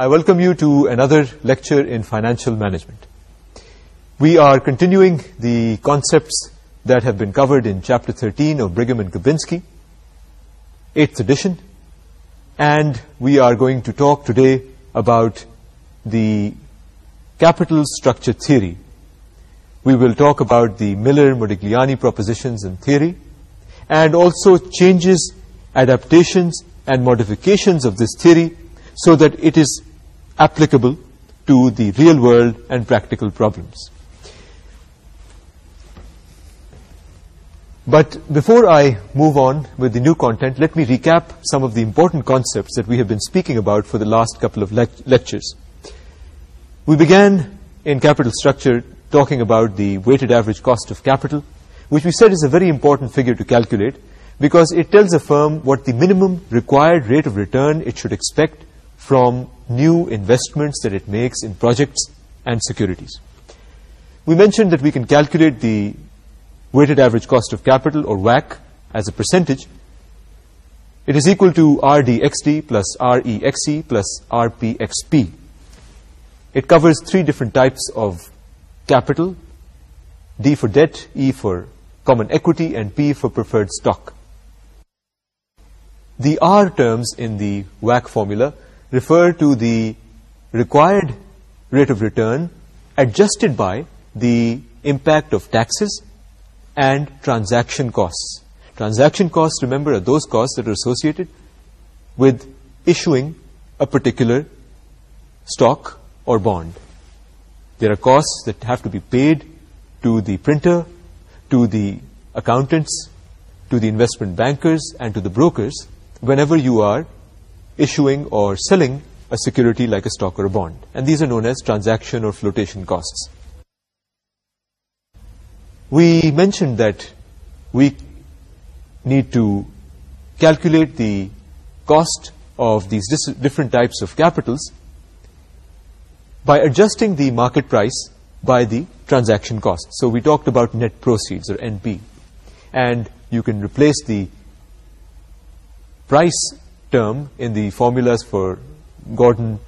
I welcome you to another lecture in financial management. We are continuing the concepts that have been covered in chapter 13 of Brigham and Gapenski, 8th edition, and we are going to talk today about the capital structure theory. We will talk about the Miller-Modigliani propositions and theory, and also changes, adaptations, and modifications of this theory so that it is applicable to the real world and practical problems. But before I move on with the new content, let me recap some of the important concepts that we have been speaking about for the last couple of lectures. We began in capital structure talking about the weighted average cost of capital, which we said is a very important figure to calculate because it tells a firm what the minimum required rate of return it should expect from new investments that it makes in projects and securities. We mentioned that we can calculate the weighted average cost of capital, or WACC, as a percentage. It is equal to RDXD plus REXE plus RPXP. It covers three different types of capital, D for debt, E for common equity, and P for preferred stock. The R terms in the WACC formula refer to the required rate of return adjusted by the impact of taxes and transaction costs. Transaction costs, remember, are those costs that are associated with issuing a particular stock or bond. There are costs that have to be paid to the printer, to the accountants, to the investment bankers, and to the brokers whenever you are issuing or selling a security like a stock or a bond. And these are known as transaction or flotation costs. We mentioned that we need to calculate the cost of these different types of capitals by adjusting the market price by the transaction cost. So we talked about net proceeds or NP. And you can replace the price term in the formulas for Gordon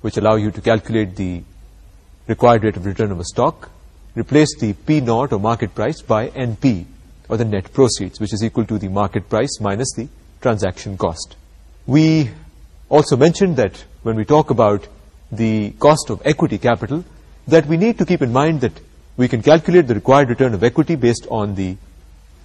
which allow you to calculate the required rate of return of a stock replace the P naught or market price by NP or the net proceeds which is equal to the market price minus the transaction cost. We also mentioned that when we talk about the cost of equity capital that we need to keep in mind that we can calculate the required return of equity based on the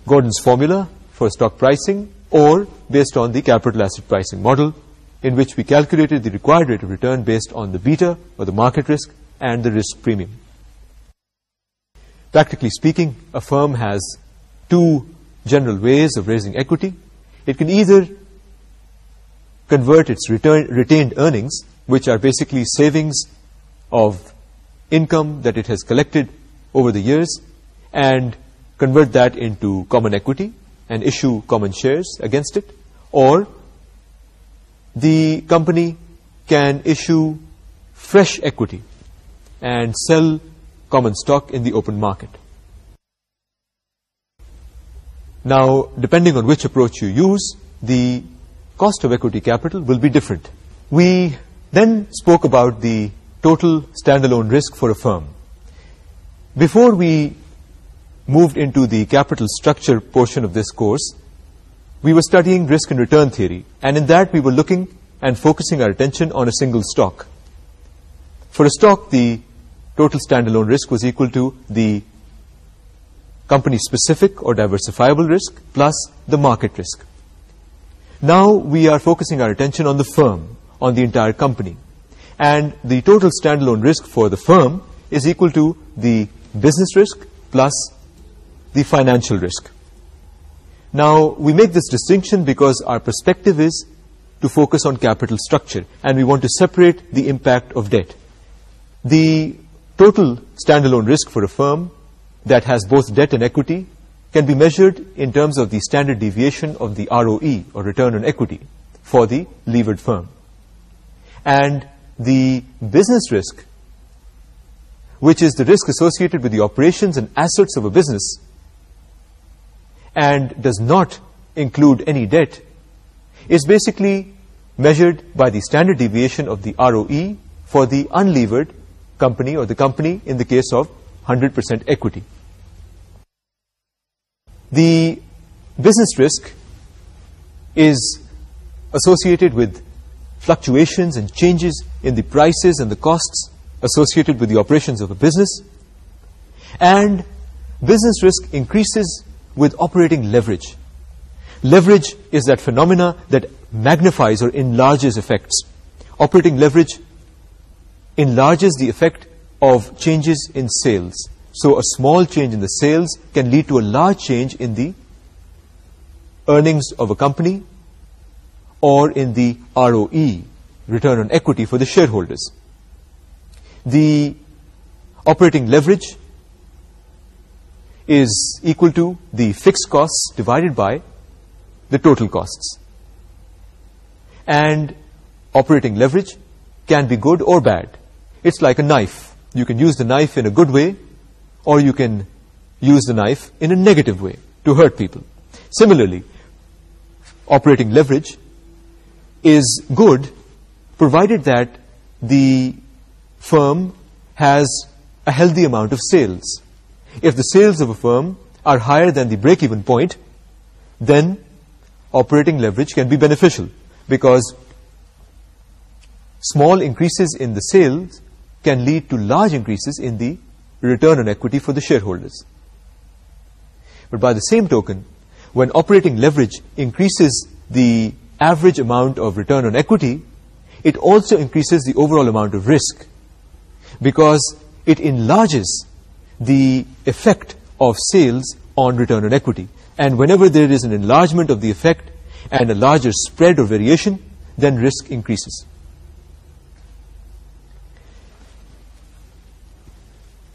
Gordon's formula for stock pricing or based on the capital asset pricing model in which we calculated the required rate of return based on the beta or the market risk and the risk premium. Practically speaking, a firm has two general ways of raising equity. It can either convert its retained earnings, which are basically savings of income that it has collected over the years, and convert that into common equity, and issue common shares against it or the company can issue fresh equity and sell common stock in the open market now depending on which approach you use the cost of equity capital will be different we then spoke about the total standalone risk for a firm before we moved into the capital structure portion of this course, we were studying risk and return theory, and in that we were looking and focusing our attention on a single stock. For a stock, the total standalone risk was equal to the company-specific or diversifiable risk plus the market risk. Now we are focusing our attention on the firm, on the entire company, and the total standalone risk for the firm is equal to the business risk plus the financial risk. Now, we make this distinction because our perspective is to focus on capital structure, and we want to separate the impact of debt. The total standalone risk for a firm that has both debt and equity can be measured in terms of the standard deviation of the ROE, or return on equity, for the levered firm. And the business risk, which is the risk associated with the operations and assets of a business, and does not include any debt is basically measured by the standard deviation of the ROE for the unlevered company or the company in the case of 100% equity. The business risk is associated with fluctuations and changes in the prices and the costs associated with the operations of a business and business risk increases with operating leverage. Leverage is that phenomena that magnifies or enlarges effects. Operating leverage enlarges the effect of changes in sales. So a small change in the sales can lead to a large change in the earnings of a company or in the ROE, return on equity for the shareholders. The operating leverage is equal to the fixed costs divided by the total costs. And operating leverage can be good or bad. It's like a knife. You can use the knife in a good way or you can use the knife in a negative way to hurt people. Similarly, operating leverage is good provided that the firm has a healthy amount of sales if the sales of a firm are higher than the break-even point, then operating leverage can be beneficial because small increases in the sales can lead to large increases in the return on equity for the shareholders. But by the same token, when operating leverage increases the average amount of return on equity, it also increases the overall amount of risk because it enlarges the effect of sales on return on equity. And whenever there is an enlargement of the effect and a larger spread or variation, then risk increases.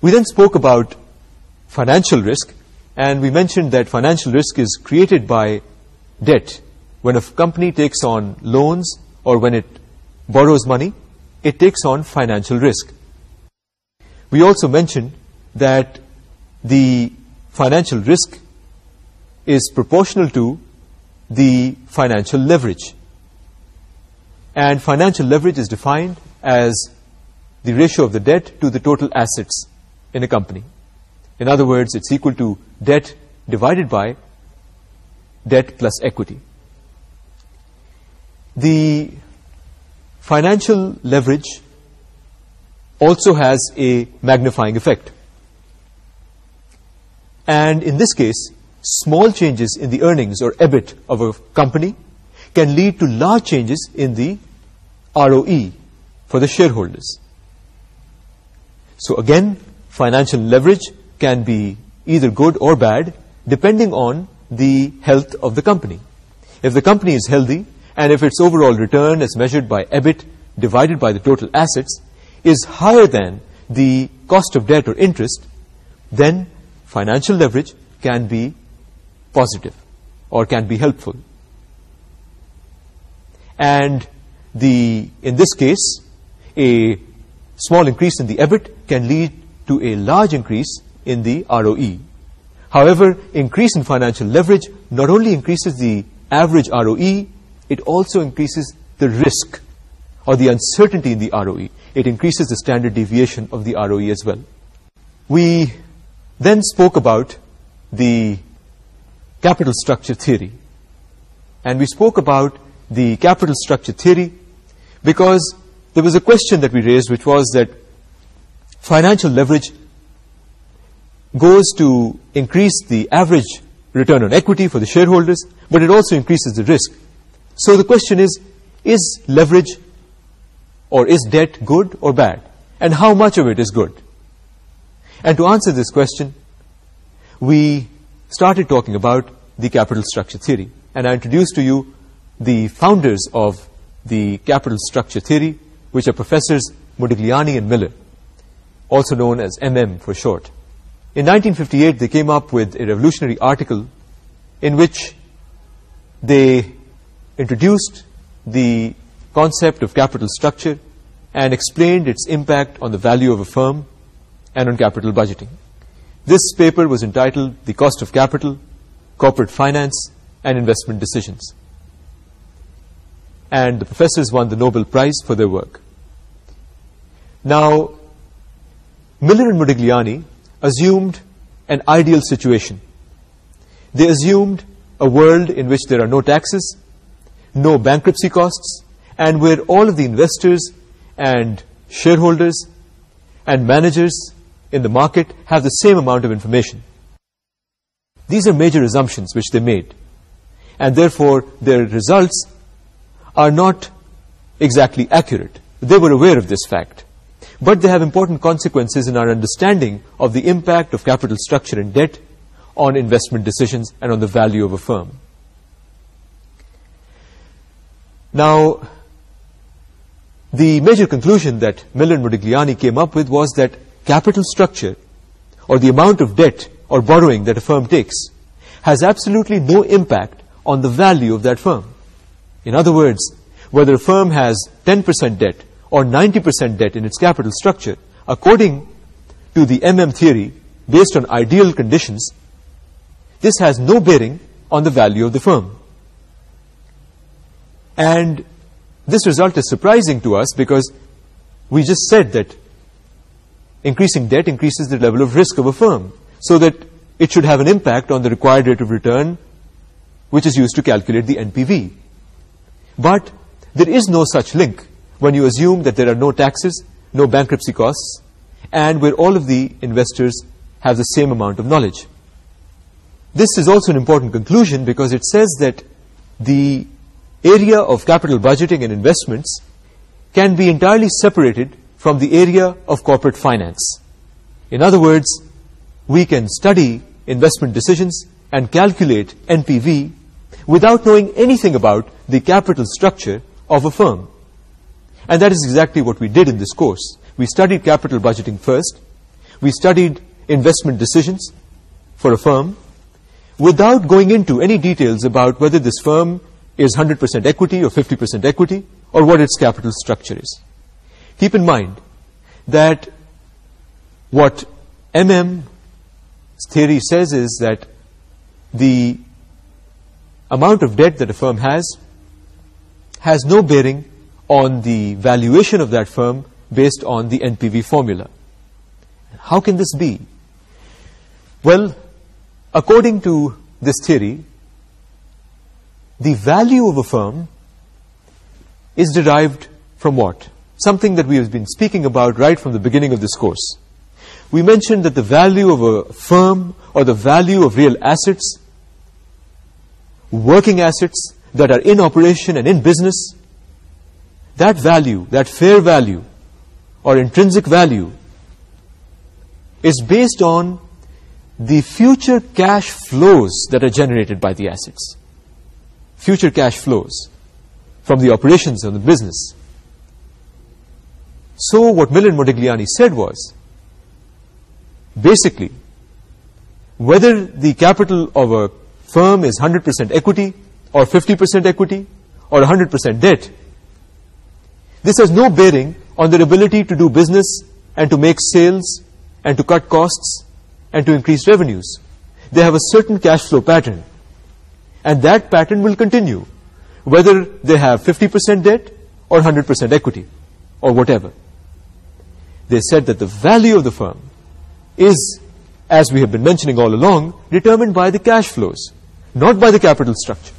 We then spoke about financial risk, and we mentioned that financial risk is created by debt. When a company takes on loans or when it borrows money, it takes on financial risk. We also mentioned that the financial risk is proportional to the financial leverage. And financial leverage is defined as the ratio of the debt to the total assets in a company. In other words, it's equal to debt divided by debt plus equity. The financial leverage also has a magnifying effect. And in this case, small changes in the earnings or EBIT of a company can lead to large changes in the ROE for the shareholders. So again, financial leverage can be either good or bad depending on the health of the company. If the company is healthy and if its overall return as measured by EBIT divided by the total assets is higher than the cost of debt or interest, then financial leverage can be positive or can be helpful. And the in this case, a small increase in the EBIT can lead to a large increase in the ROE. However, increase in financial leverage not only increases the average ROE, it also increases the risk or the uncertainty in the ROE. It increases the standard deviation of the ROE as well. We then spoke about the capital structure theory. And we spoke about the capital structure theory because there was a question that we raised which was that financial leverage goes to increase the average return on equity for the shareholders, but it also increases the risk. So the question is, is leverage or is debt good or bad? And how much of it is good? And to answer this question, we started talking about the capital structure theory. And I introduced to you the founders of the capital structure theory, which are professors Modigliani and Miller, also known as MM for short. In 1958, they came up with a revolutionary article in which they introduced the concept of capital structure and explained its impact on the value of a firm and on capital budgeting. This paper was entitled The Cost of Capital, Corporate Finance and Investment Decisions. And the professors won the Nobel Prize for their work. Now, Miller and Modigliani assumed an ideal situation. They assumed a world in which there are no taxes, no bankruptcy costs, and where all of the investors and shareholders and managers in the market have the same amount of information. These are major assumptions which they made. And therefore, their results are not exactly accurate. They were aware of this fact. But they have important consequences in our understanding of the impact of capital structure and debt on investment decisions and on the value of a firm. Now, the major conclusion that Miller and Modigliani came up with was that capital structure or the amount of debt or borrowing that a firm takes has absolutely no impact on the value of that firm. In other words, whether a firm has 10% debt or 90% debt in its capital structure, according to the MM theory, based on ideal conditions, this has no bearing on the value of the firm. And this result is surprising to us because we just said that increasing debt increases the level of risk of a firm so that it should have an impact on the required rate of return which is used to calculate the NPV. But there is no such link when you assume that there are no taxes, no bankruptcy costs, and where all of the investors have the same amount of knowledge. This is also an important conclusion because it says that the area of capital budgeting and investments can be entirely separated from the area of corporate finance. In other words, we can study investment decisions and calculate NPV without knowing anything about the capital structure of a firm. And that is exactly what we did in this course. We studied capital budgeting first. We studied investment decisions for a firm without going into any details about whether this firm is 100% equity or 50% equity or what its capital structure is keep in mind that what MM theory says is that the amount of debt that a firm has has no bearing on the valuation of that firm based on the NPV formula. How can this be? Well, according to this theory, the value of a firm is derived? From what? something that we have been speaking about right from the beginning of this course. We mentioned that the value of a firm or the value of real assets, working assets that are in operation and in business, that value, that fair value or intrinsic value is based on the future cash flows that are generated by the assets. Future cash flows from the operations of the business. So what Miller and Modigliani said was, basically, whether the capital of a firm is 100% equity or 50% equity or 100% debt, this has no bearing on their ability to do business and to make sales and to cut costs and to increase revenues. They have a certain cash flow pattern. And that pattern will continue, whether they have 50% debt or 100% equity or whatever they said that the value of the firm is, as we have been mentioning all along, determined by the cash flows, not by the capital structure.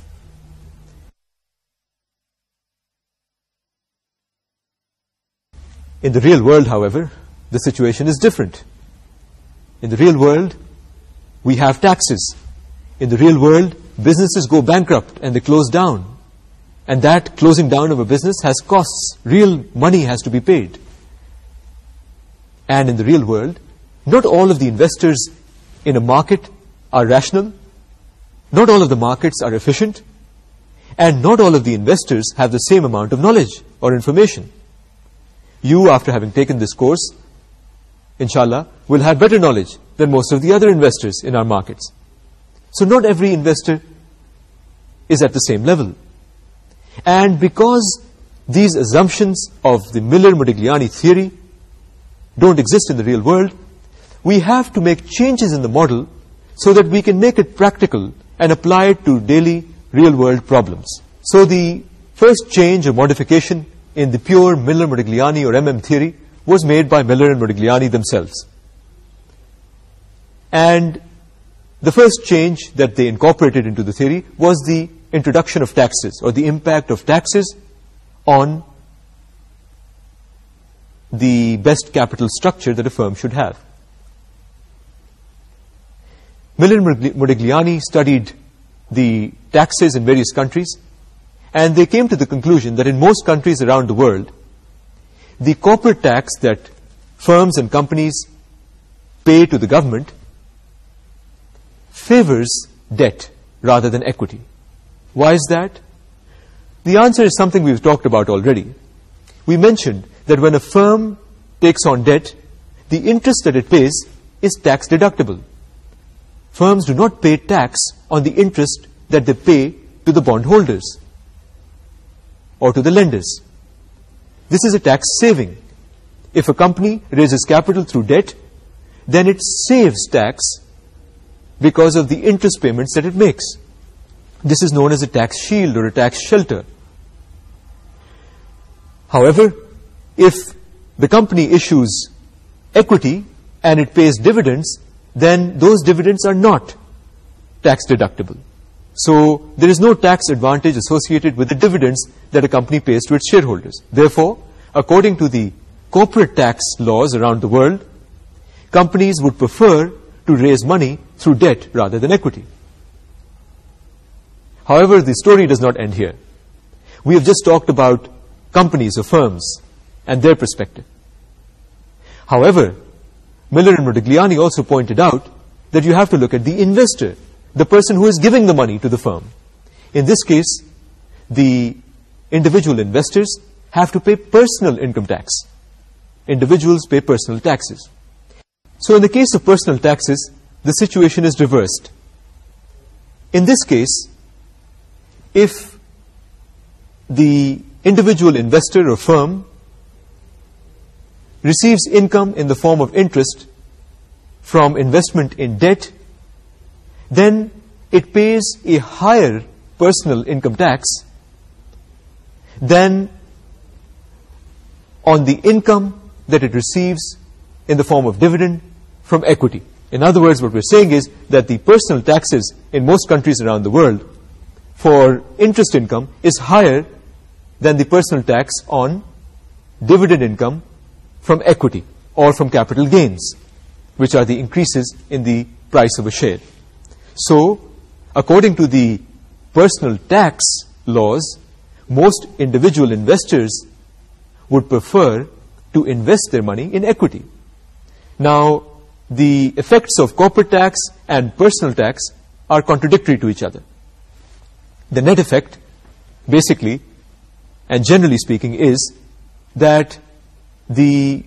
In the real world, however, the situation is different. In the real world, we have taxes. In the real world, businesses go bankrupt and they close down. And that closing down of a business has costs. Real money has to be paid and in the real world, not all of the investors in a market are rational, not all of the markets are efficient, and not all of the investors have the same amount of knowledge or information. You, after having taken this course, inshallah, will have better knowledge than most of the other investors in our markets. So not every investor is at the same level. And because these assumptions of the Miller-Modigliani theory don't exist in the real world, we have to make changes in the model so that we can make it practical and apply it to daily real-world problems. So the first change or modification in the pure Miller-Modigliani or MM theory was made by Miller and Modigliani themselves. And the first change that they incorporated into the theory was the introduction of taxes or the impact of taxes on the best capital structure that a firm should have. Miller Modigliani studied the taxes in various countries and they came to the conclusion that in most countries around the world, the corporate tax that firms and companies pay to the government favors debt rather than equity. Why is that? The answer is something we've talked about already. We mentioned that when a firm takes on debt, the interest that it pays is tax deductible. Firms do not pay tax on the interest that they pay to the bondholders or to the lenders. This is a tax saving. If a company raises capital through debt, then it saves tax because of the interest payments that it makes. This is known as a tax shield or a tax shelter. However, if the company issues equity and it pays dividends, then those dividends are not tax deductible. So there is no tax advantage associated with the dividends that a company pays to its shareholders. Therefore, according to the corporate tax laws around the world, companies would prefer to raise money through debt rather than equity. However, the story does not end here. We have just talked about companies or firms and their perspective. However, Miller and Modigliani also pointed out that you have to look at the investor, the person who is giving the money to the firm. In this case, the individual investors have to pay personal income tax. Individuals pay personal taxes. So in the case of personal taxes, the situation is reversed. In this case, if the individual investor or firm receives income in the form of interest from investment in debt, then it pays a higher personal income tax than on the income that it receives in the form of dividend from equity. In other words, what we're saying is that the personal taxes in most countries around the world for interest income is higher than the personal tax on dividend income from equity or from capital gains, which are the increases in the price of a share. So, according to the personal tax laws, most individual investors would prefer to invest their money in equity. Now, the effects of corporate tax and personal tax are contradictory to each other. The net effect, basically, and generally speaking, is that the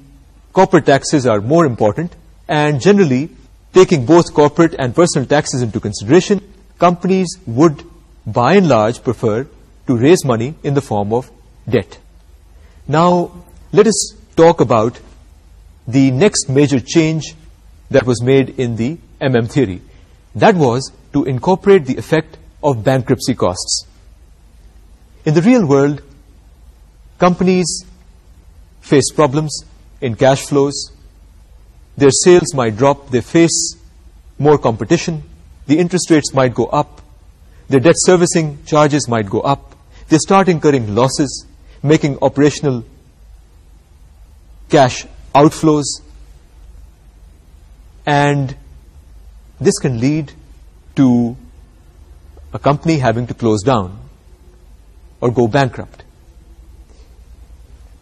corporate taxes are more important and generally taking both corporate and personal taxes into consideration companies would by and large prefer to raise money in the form of debt. Now let us talk about the next major change that was made in the MM theory. That was to incorporate the effect of bankruptcy costs. In the real world companies face problems in cash flows, their sales might drop, they face more competition, the interest rates might go up, their debt servicing charges might go up, they start incurring losses, making operational cash outflows, and this can lead to a company having to close down or go bankrupt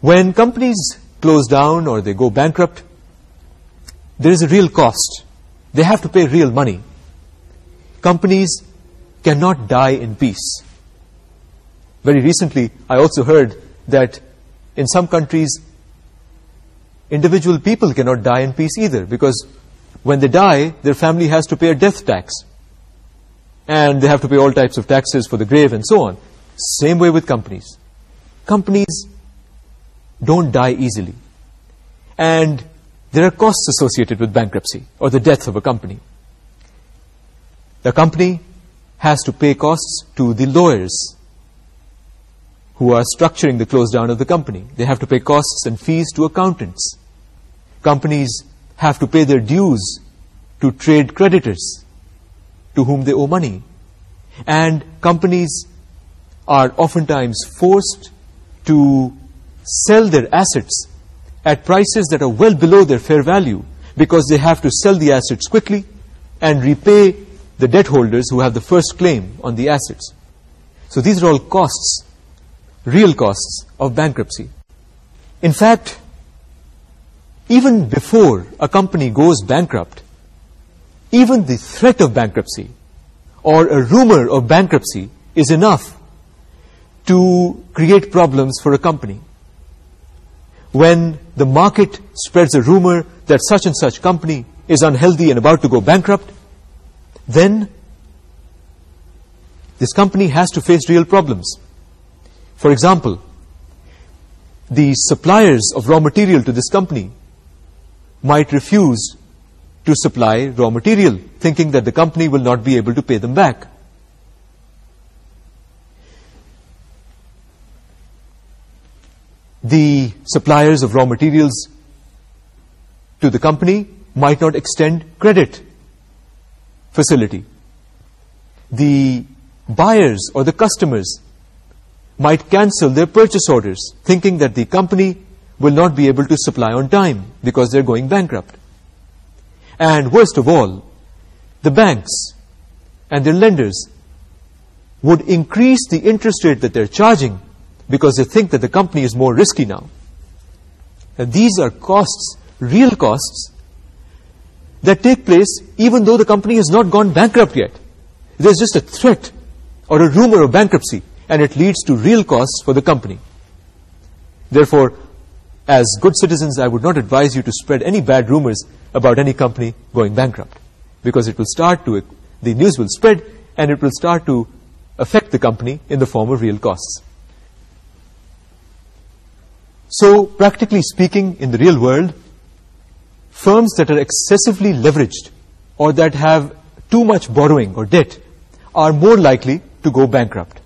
when companies close down or they go bankrupt there is a real cost. They have to pay real money. Companies cannot die in peace. Very recently I also heard that in some countries individual people cannot die in peace either because when they die their family has to pay a death tax. And they have to pay all types of taxes for the grave and so on. Same way with companies. Companies don't die easily. And there are costs associated with bankruptcy or the death of a company. The company has to pay costs to the lawyers who are structuring the close down of the company. They have to pay costs and fees to accountants. Companies have to pay their dues to trade creditors to whom they owe money. And companies are oftentimes forced to sell their assets at prices that are well below their fair value because they have to sell the assets quickly and repay the debt holders who have the first claim on the assets. So these are all costs, real costs of bankruptcy. In fact, even before a company goes bankrupt, even the threat of bankruptcy or a rumor of bankruptcy is enough to create problems for a company when the market spreads a rumor that such and such company is unhealthy and about to go bankrupt, then this company has to face real problems. For example, the suppliers of raw material to this company might refuse to supply raw material, thinking that the company will not be able to pay them back. the suppliers of raw materials to the company might not extend credit facility. The buyers or the customers might cancel their purchase orders, thinking that the company will not be able to supply on time because they're going bankrupt. And worst of all, the banks and their lenders would increase the interest rate that they're charging because they think that the company is more risky now. And these are costs, real costs, that take place even though the company has not gone bankrupt yet. There's just a threat or a rumor of bankruptcy, and it leads to real costs for the company. Therefore, as good citizens, I would not advise you to spread any bad rumors about any company going bankrupt, because it will start to, the news will spread, and it will start to affect the company in the form of real costs. So practically speaking, in the real world, firms that are excessively leveraged or that have too much borrowing or debt are more likely to go bankrupt.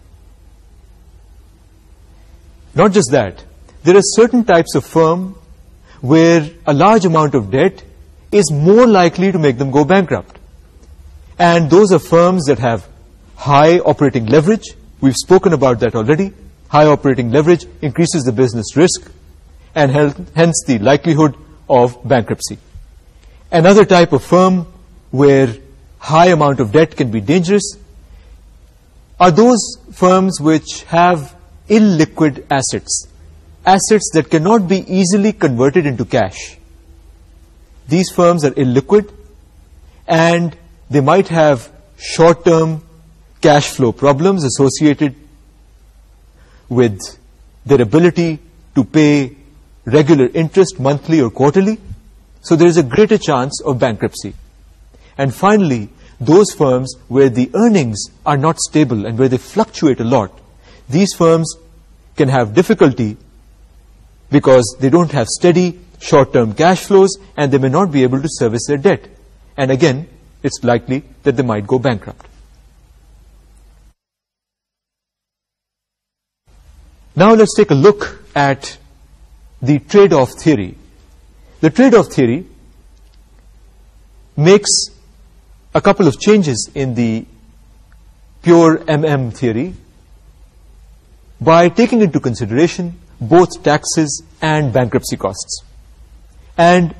Not just that, there are certain types of firm where a large amount of debt is more likely to make them go bankrupt. And those are firms that have high operating leverage. We've spoken about that already. High operating leverage increases the business risk and hence the likelihood of bankruptcy. Another type of firm where high amount of debt can be dangerous are those firms which have illiquid assets, assets that cannot be easily converted into cash. These firms are illiquid and they might have short-term cash flow problems associated with their ability to pay regular interest monthly or quarterly, so there is a greater chance of bankruptcy. And finally, those firms where the earnings are not stable and where they fluctuate a lot, these firms can have difficulty because they don't have steady short-term cash flows and they may not be able to service their debt. And again, it's likely that they might go bankrupt. Now let's take a look at the trade-off theory. The trade-off theory makes a couple of changes in the pure MM theory by taking into consideration both taxes and bankruptcy costs. And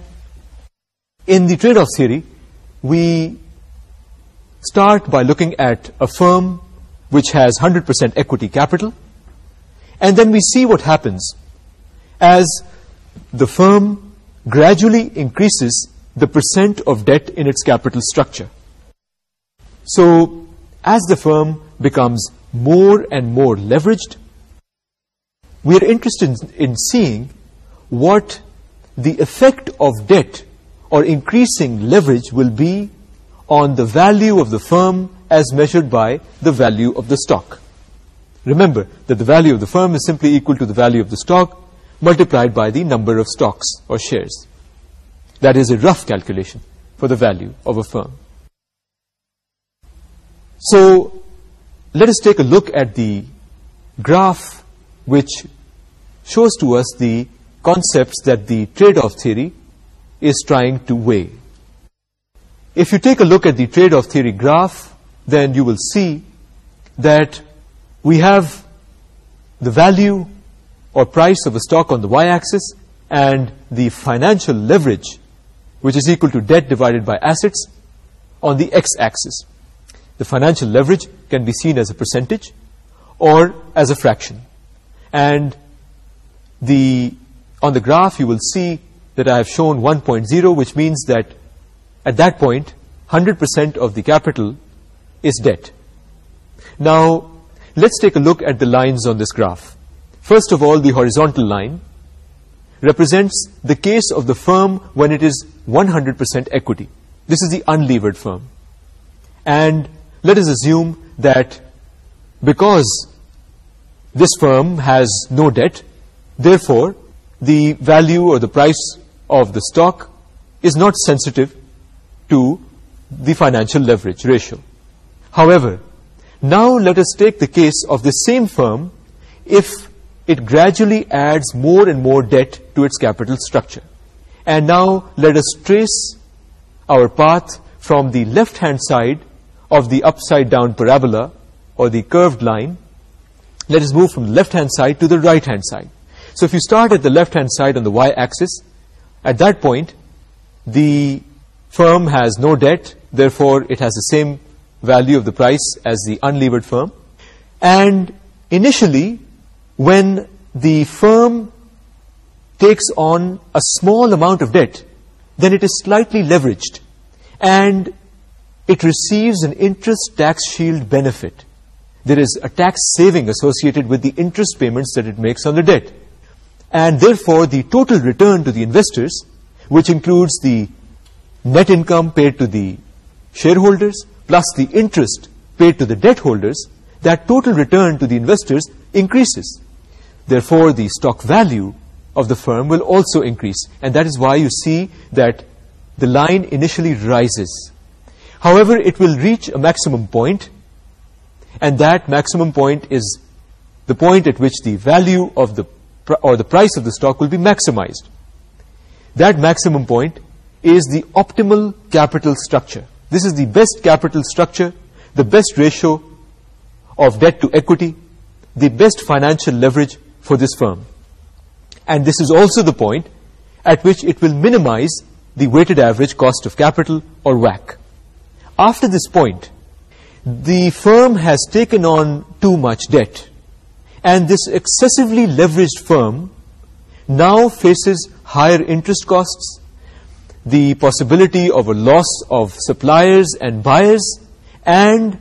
in the trade-off theory, we start by looking at a firm which has 100% equity capital, and then we see what happens as the firm gradually increases the percent of debt in its capital structure. So, as the firm becomes more and more leveraged, we are interested in seeing what the effect of debt or increasing leverage will be on the value of the firm as measured by the value of the stock. Remember that the value of the firm is simply equal to the value of the stock multiplied by the number of stocks or shares. That is a rough calculation for the value of a firm. So let us take a look at the graph which shows to us the concepts that the trade-off theory is trying to weigh. If you take a look at the trade-off theory graph, then you will see that we have the value or price of a stock on the y-axis, and the financial leverage, which is equal to debt divided by assets, on the x-axis. The financial leverage can be seen as a percentage or as a fraction. And the on the graph, you will see that I have shown 1.0, which means that at that point, 100% of the capital is debt. Now, let's take a look at the lines on this graph. First of all, the horizontal line represents the case of the firm when it is 100% equity. This is the unlevered firm. And let us assume that because this firm has no debt, therefore the value or the price of the stock is not sensitive to the financial leverage ratio. However, now let us take the case of the same firm if it gradually adds more and more debt to its capital structure. And now let us trace our path from the left-hand side of the upside-down parabola or the curved line. Let us move from the left-hand side to the right-hand side. So if you start at the left-hand side on the y-axis, at that point, the firm has no debt, therefore it has the same value of the price as the unlevered firm. And initially, when the firm takes on a small amount of debt, then it is slightly leveraged and it receives an interest tax shield benefit. There is a tax saving associated with the interest payments that it makes on the debt. And therefore, the total return to the investors, which includes the net income paid to the shareholders plus the interest paid to the debt holders, that total return to the investors increases therefore the stock value of the firm will also increase. And that is why you see that the line initially rises. However it will reach a maximum point. And that maximum point is the point at which the value of the or the price of the stock will be maximized. That maximum point is the optimal capital structure. This is the best capital structure the best ratio of debt to equity the best financial leverage for this firm. And this is also the point at which it will minimize the weighted average cost of capital or WACC. After this point, the firm has taken on too much debt and this excessively leveraged firm now faces higher interest costs, the possibility of a loss of suppliers and buyers, and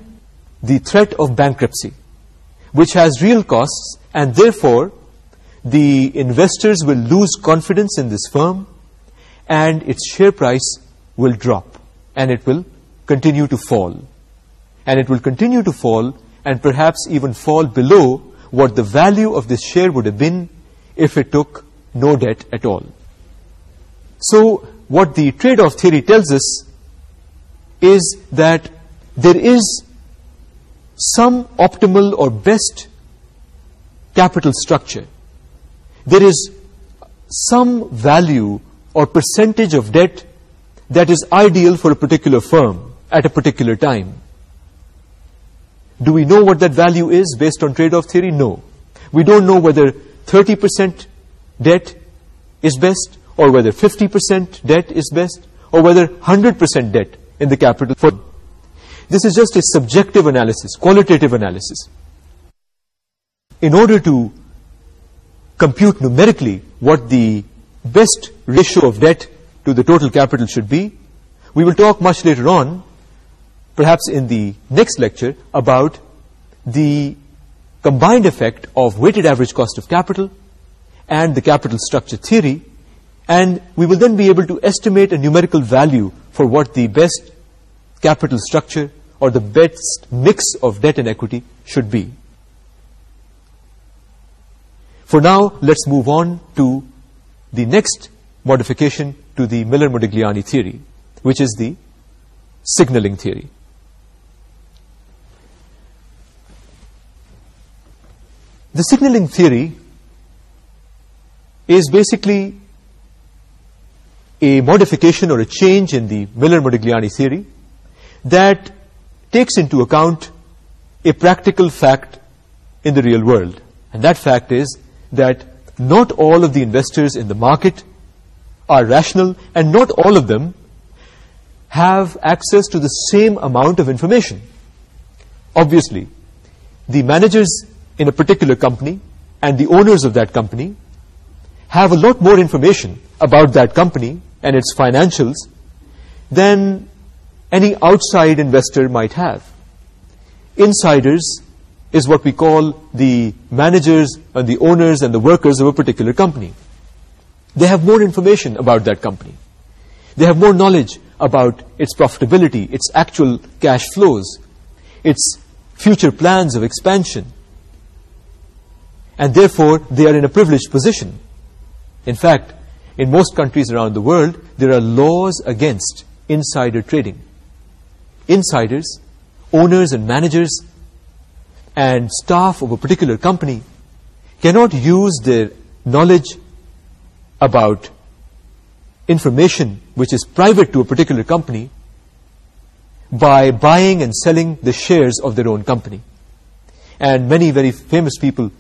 the threat of bankruptcy, which has real costs and therefore the investors will lose confidence in this firm and its share price will drop and it will continue to fall and it will continue to fall and perhaps even fall below what the value of this share would have been if it took no debt at all. So what the trade-off theory tells us is that there is some optimal or best capital structure, there is some value or percentage of debt that is ideal for a particular firm at a particular time. Do we know what that value is based on trade-off theory? No. We don't know whether 30% debt is best or whether 50% debt is best or whether 100% debt in the capital firm. This is just a subjective analysis, qualitative analysis in order to compute numerically what the best ratio of debt to the total capital should be. We will talk much later on, perhaps in the next lecture, about the combined effect of weighted average cost of capital and the capital structure theory, and we will then be able to estimate a numerical value for what the best capital structure or the best mix of debt and equity should be. For now let's move on to the next modification to the Miller Modigliani theory which is the signalling theory the signalling theory is basically a modification or a change in the Miller Modigliani theory that takes into account a practical fact in the real world and that fact is that not all of the investors in the market are rational and not all of them have access to the same amount of information. Obviously, the managers in a particular company and the owners of that company have a lot more information about that company and its financials than any outside investor might have. Insiders is what we call the managers and the owners and the workers of a particular company. They have more information about that company. They have more knowledge about its profitability, its actual cash flows, its future plans of expansion. And therefore, they are in a privileged position. In fact, in most countries around the world, there are laws against insider trading. Insiders, owners and managers and staff of a particular company cannot use their knowledge about information which is private to a particular company by buying and selling the shares of their own company. And many very famous people,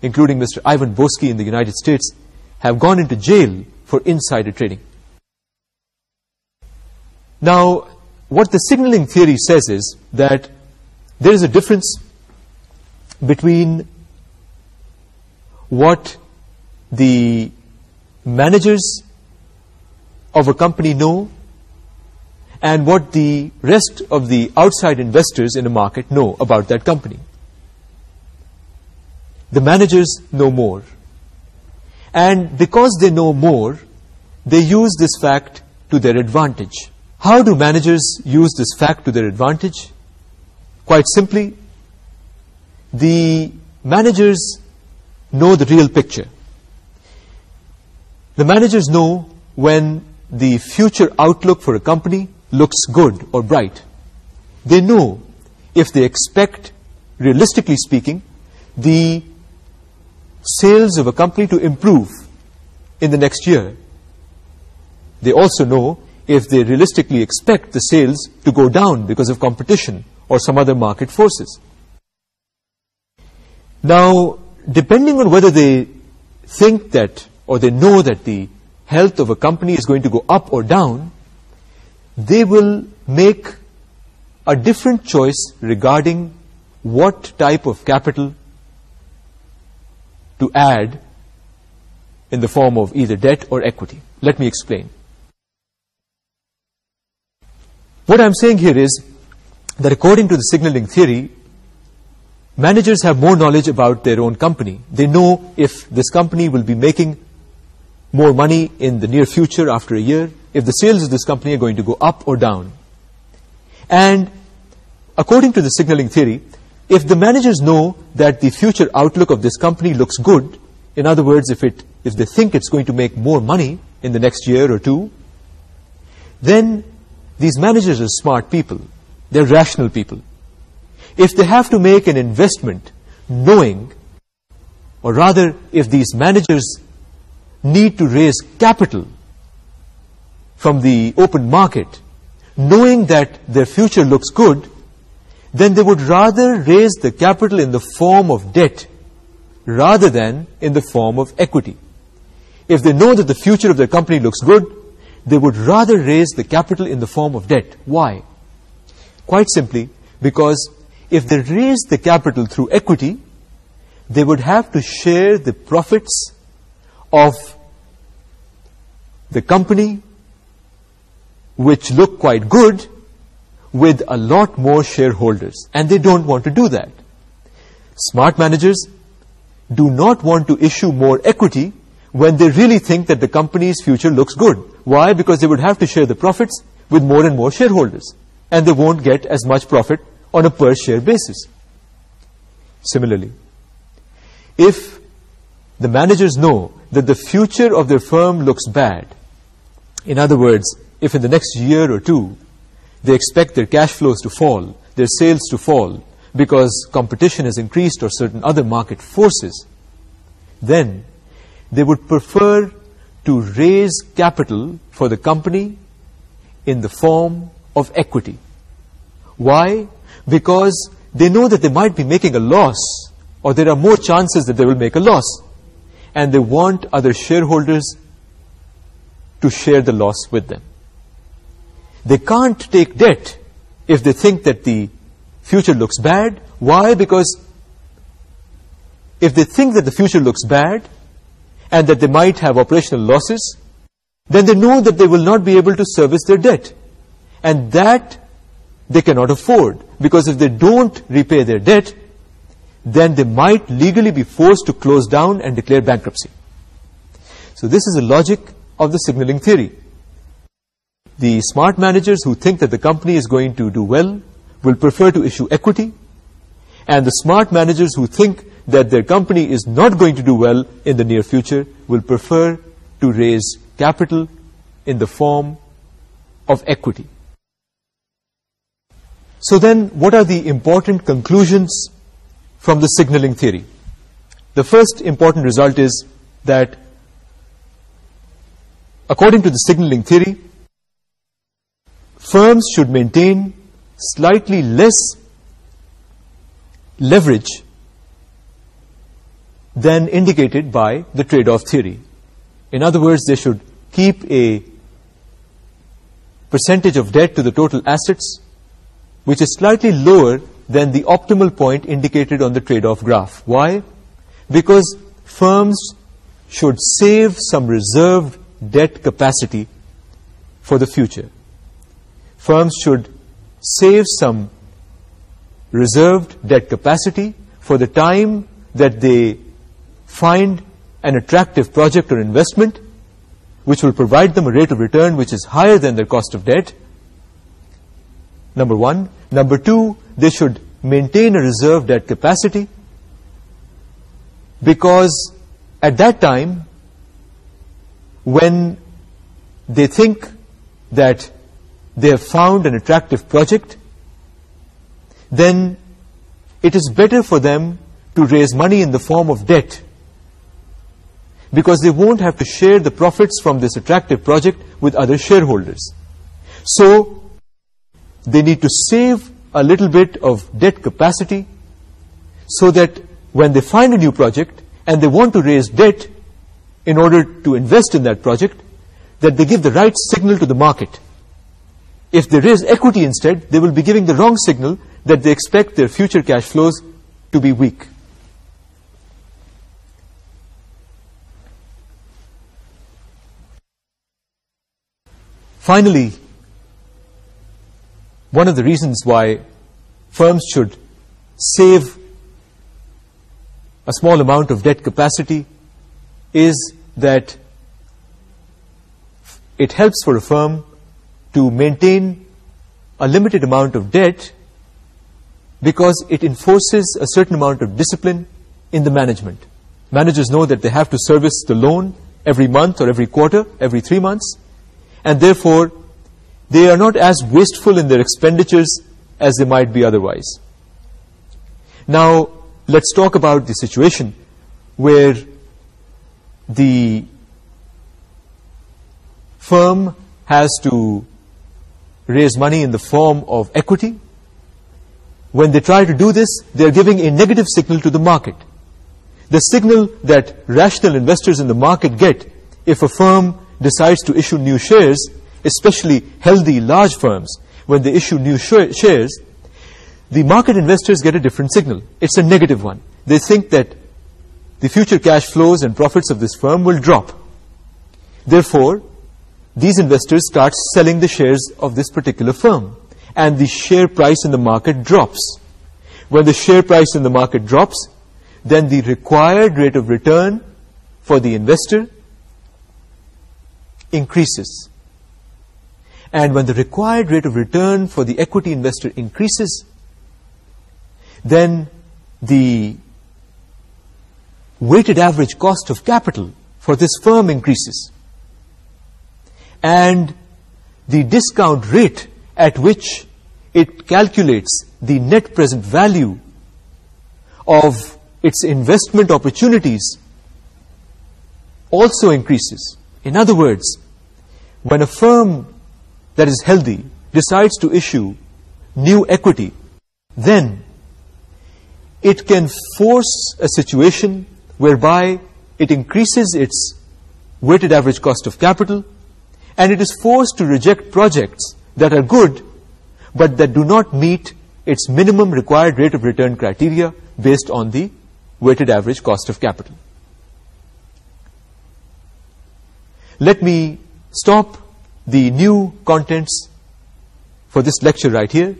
including Mr. Ivan Boesky in the United States, have gone into jail for insider trading. Now, what the signaling theory says is that there is a difference between what the managers of a company know and what the rest of the outside investors in a market know about that company. The managers know more. And because they know more, they use this fact to their advantage. How do managers use this fact to their advantage? Quite simply, the managers know the real picture. The managers know when the future outlook for a company looks good or bright. They know if they expect, realistically speaking, the sales of a company to improve in the next year. They also know if they realistically expect the sales to go down because of competition or some other market forces. Now, depending on whether they think that or they know that the health of a company is going to go up or down, they will make a different choice regarding what type of capital to add in the form of either debt or equity. Let me explain. What I'm saying here is that according to the signaling theory, managers have more knowledge about their own company. They know if this company will be making more money in the near future after a year, if the sales of this company are going to go up or down. And according to the signaling theory, if the managers know that the future outlook of this company looks good, in other words, if, it, if they think it's going to make more money in the next year or two, then these managers are smart people. They're rational people if they have to make an investment knowing, or rather if these managers need to raise capital from the open market, knowing that their future looks good, then they would rather raise the capital in the form of debt rather than in the form of equity. If they know that the future of their company looks good, they would rather raise the capital in the form of debt. Why? Quite simply, because if they raise the capital through equity, they would have to share the profits of the company, which look quite good, with a lot more shareholders. And they don't want to do that. Smart managers do not want to issue more equity when they really think that the company's future looks good. Why? Because they would have to share the profits with more and more shareholders. And they won't get as much profit on a per share basis. Similarly, if the managers know that the future of their firm looks bad, in other words, if in the next year or two they expect their cash flows to fall, their sales to fall, because competition has increased or certain other market forces, then they would prefer to raise capital for the company in the form of equity. Why? because they know that they might be making a loss or there are more chances that they will make a loss and they want other shareholders to share the loss with them. They can't take debt if they think that the future looks bad. Why? Because if they think that the future looks bad and that they might have operational losses, then they know that they will not be able to service their debt. And that they cannot afford because if they don't repay their debt, then they might legally be forced to close down and declare bankruptcy. So this is the logic of the signaling theory. The smart managers who think that the company is going to do well will prefer to issue equity, and the smart managers who think that their company is not going to do well in the near future will prefer to raise capital in the form of equity. So then, what are the important conclusions from the signaling theory? The first important result is that according to the signaling theory, firms should maintain slightly less leverage than indicated by the trade-off theory. In other words, they should keep a percentage of debt to the total assets which is slightly lower than the optimal point indicated on the trade-off graph. Why? Because firms should save some reserved debt capacity for the future. Firms should save some reserved debt capacity for the time that they find an attractive project or investment which will provide them a rate of return which is higher than their cost of debt number one. Number two, they should maintain a reserve debt capacity because at that time, when they think that they have found an attractive project, then it is better for them to raise money in the form of debt because they won't have to share the profits from this attractive project with other shareholders. So, they need to save a little bit of debt capacity so that when they find a new project and they want to raise debt in order to invest in that project, that they give the right signal to the market. If they raise equity instead, they will be giving the wrong signal that they expect their future cash flows to be weak. Finally, one of the reasons why firms should save a small amount of debt capacity is that it helps for a firm to maintain a limited amount of debt because it enforces a certain amount of discipline in the management. Managers know that they have to service the loan every month or every quarter, every three months, and therefore they are not as wasteful in their expenditures as they might be otherwise. Now, let's talk about the situation where the firm has to raise money in the form of equity. When they try to do this, they are giving a negative signal to the market. The signal that rational investors in the market get if a firm decides to issue new shares especially healthy large firms, when they issue new shares, the market investors get a different signal. It's a negative one. They think that the future cash flows and profits of this firm will drop. Therefore, these investors start selling the shares of this particular firm, and the share price in the market drops. When the share price in the market drops, then the required rate of return for the investor. Increases and when the required rate of return for the equity investor increases, then the weighted average cost of capital for this firm increases. And the discount rate at which it calculates the net present value of its investment opportunities also increases. In other words, when a firm that is healthy decides to issue new equity, then it can force a situation whereby it increases its weighted average cost of capital and it is forced to reject projects that are good but that do not meet its minimum required rate of return criteria based on the weighted average cost of capital. Let me stop the new contents for this lecture right here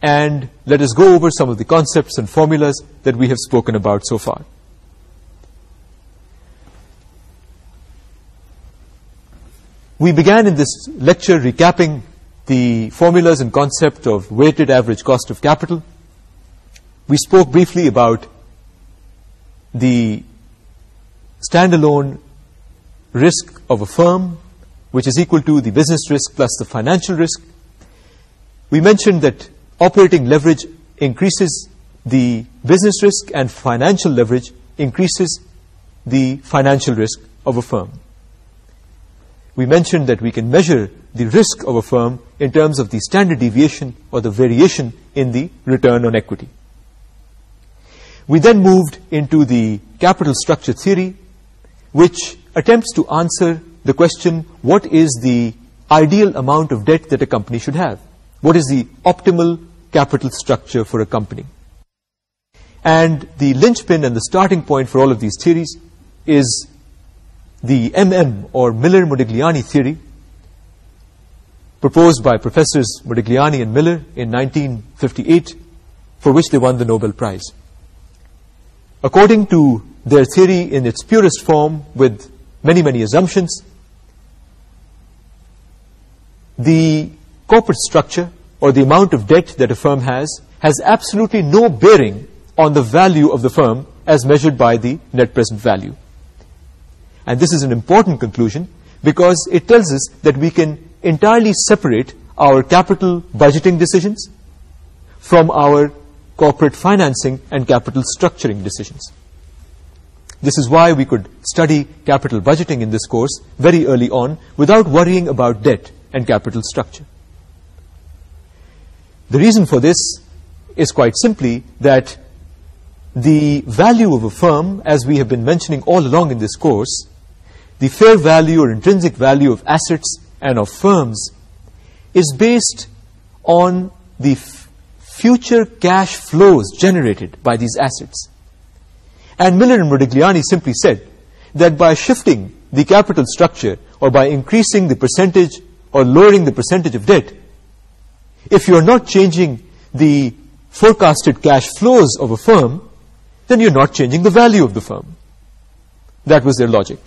and let us go over some of the concepts and formulas that we have spoken about so far. We began in this lecture recapping the formulas and concept of weighted average cost of capital. We spoke briefly about the standalone risk of a firm which is equal to the business risk plus the financial risk. We mentioned that operating leverage increases the business risk and financial leverage increases the financial risk of a firm. We mentioned that we can measure the risk of a firm in terms of the standard deviation or the variation in the return on equity. We then moved into the capital structure theory, which attempts to answer the question, what is the ideal amount of debt that a company should have? What is the optimal capital structure for a company? And the linchpin and the starting point for all of these theories is the MM, or Miller-Modigliani theory, proposed by professors Modigliani and Miller in 1958, for which they won the Nobel Prize. According to their theory in its purest form, with many, many assumptions, the corporate structure or the amount of debt that a firm has has absolutely no bearing on the value of the firm as measured by the net present value. And this is an important conclusion because it tells us that we can entirely separate our capital budgeting decisions from our corporate financing and capital structuring decisions. This is why we could study capital budgeting in this course very early on without worrying about debt and capital structure. The reason for this is quite simply that the value of a firm, as we have been mentioning all along in this course, the fair value or intrinsic value of assets and of firms is based on the future cash flows generated by these assets. And Miller and Modigliani simply said that by shifting the capital structure or by increasing the percentage or lowering the percentage of debt, if you're not changing the forecasted cash flows of a firm, then you're not changing the value of the firm. That was their logic.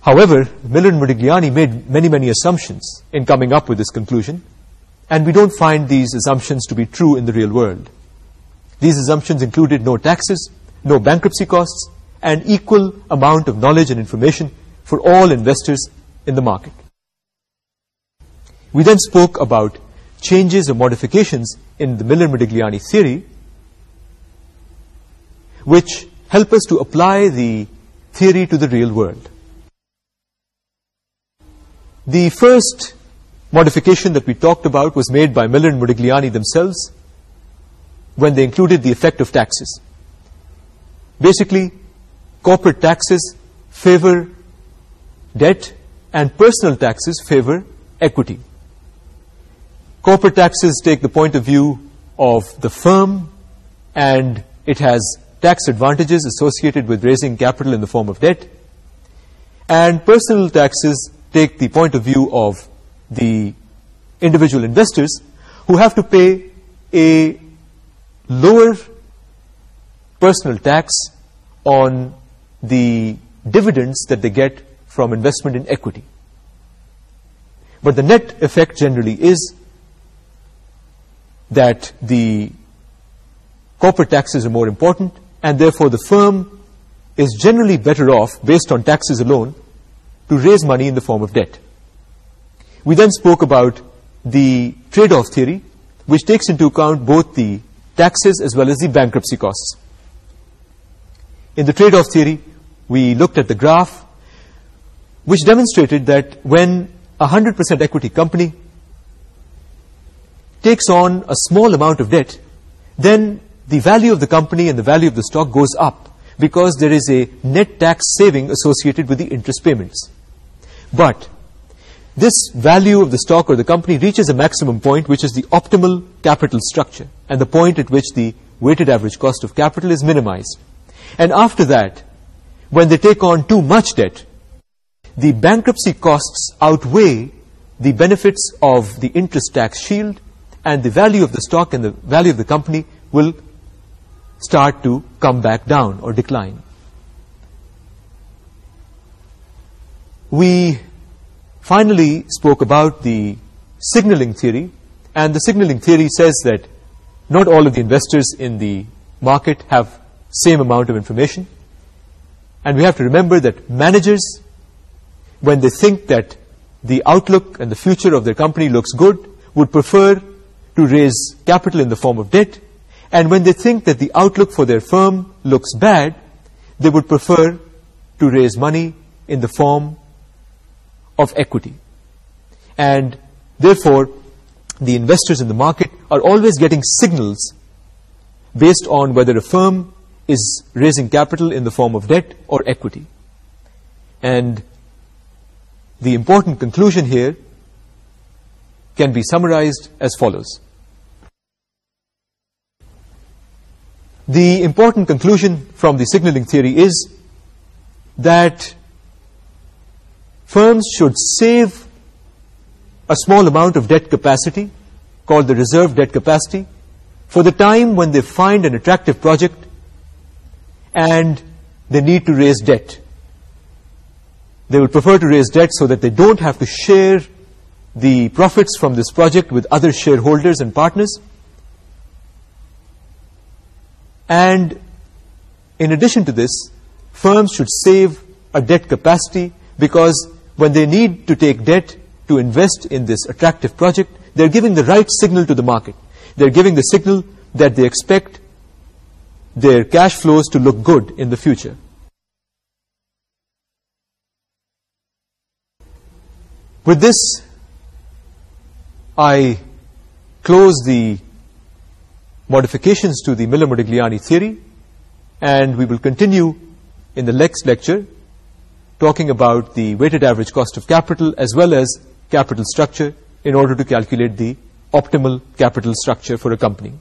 However, Miller and Modigliani made many, many assumptions in coming up with this conclusion, and we don't find these assumptions to be true in the real world. These assumptions included no taxes, no bankruptcy costs, and equal amount of knowledge and information for all investors in the market. We then spoke about changes or modifications in the Miller-Modigliani theory, which help us to apply the theory to the real world. The first modification that we talked about was made by Miller and Modigliani themselves when they included the effect of taxes. Basically, corporate taxes favor debt and personal taxes favor equity corporate taxes take the point of view of the firm and it has tax advantages associated with raising capital in the form of debt and personal taxes take the point of view of the individual investors who have to pay a lower personal tax on the dividends that they get from investment in equity. But the net effect generally is that the corporate taxes are more important and therefore the firm is generally better off based on taxes alone to raise money in the form of debt. We then spoke about the trade-off theory which takes into account both the taxes as well as the bankruptcy costs. In the trade-off theory we looked at the graph which demonstrated that when a 100% equity company takes on a small amount of debt, then the value of the company and the value of the stock goes up because there is a net tax saving associated with the interest payments. But this value of the stock or the company reaches a maximum point, which is the optimal capital structure and the point at which the weighted average cost of capital is minimized. And after that, when they take on too much debt, the bankruptcy costs outweigh the benefits of the interest tax shield and the value of the stock and the value of the company will start to come back down or decline. We finally spoke about the signaling theory and the signaling theory says that not all of the investors in the market have same amount of information and we have to remember that managers when they think that the outlook and the future of their company looks good would prefer to raise capital in the form of debt, and when they think that the outlook for their firm looks bad, they would prefer to raise money in the form of equity. And therefore, the investors in the market are always getting signals based on whether a firm is raising capital in the form of debt or equity. And the important conclusion here can be summarized as follows. the important conclusion from the signaling theory is that firms should save a small amount of debt capacity called the reserve debt capacity for the time when they find an attractive project and they need to raise debt. They would prefer to raise debt so that they don't have to share the profits from this project with other shareholders and partners and in addition to this firms should save a debt capacity because when they need to take debt to invest in this attractive project they're giving the right signal to the market. They're giving the signal that they expect their cash flows to look good in the future. With this I close the modifications to the Miller-Modigliani theory and we will continue in the next lecture talking about the weighted average cost of capital as well as capital structure in order to calculate the optimal capital structure for a company.